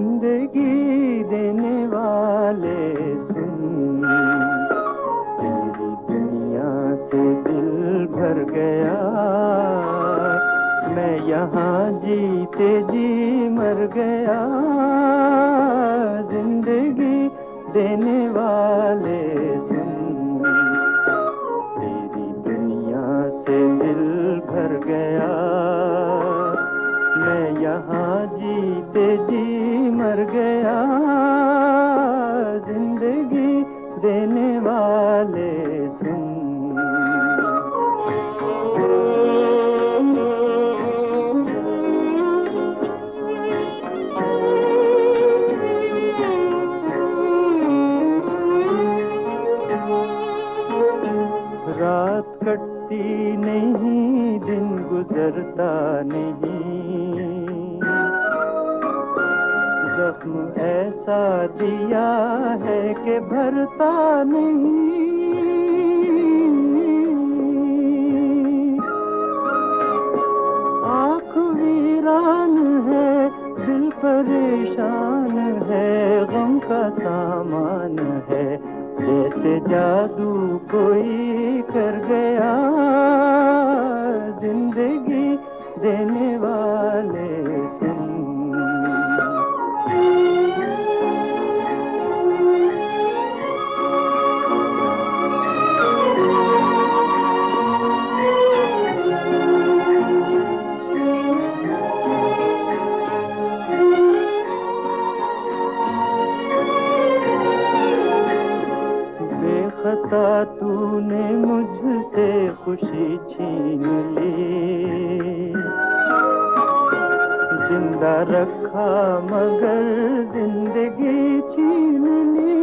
ज़िंदगी देने वाले सुन। तेरी दुनिया से दिल भर गया। मैं यहाँ जीते जी मर गया। ज़िंदगी देने वाले सुन। गया ज़िंदगी देने वाले सुन। रात कटती नहीं दिन गुजरता नहीं। जख्म ऐसा दिया है कि भरता नहीं। आँख वीरान है, दिल परेशान है, गम का सामान है, जैसे जादू कोई कर गया, ज़िंदगी देने वाले बेखता तूने मुझसे खुशी छीन ली। ज़िंदा रखा मगर ज़िंदगी छीन ली।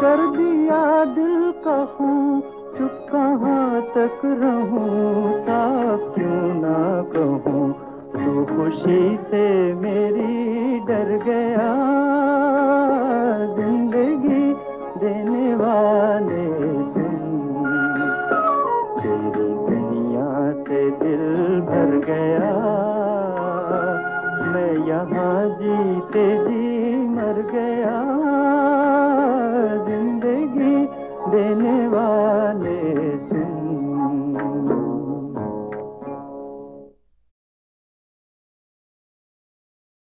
कर दिया दिल का हूँ चुप कहाँ तक रहूँ? साफ़ क्यों ना कहूँ? तू खुशी से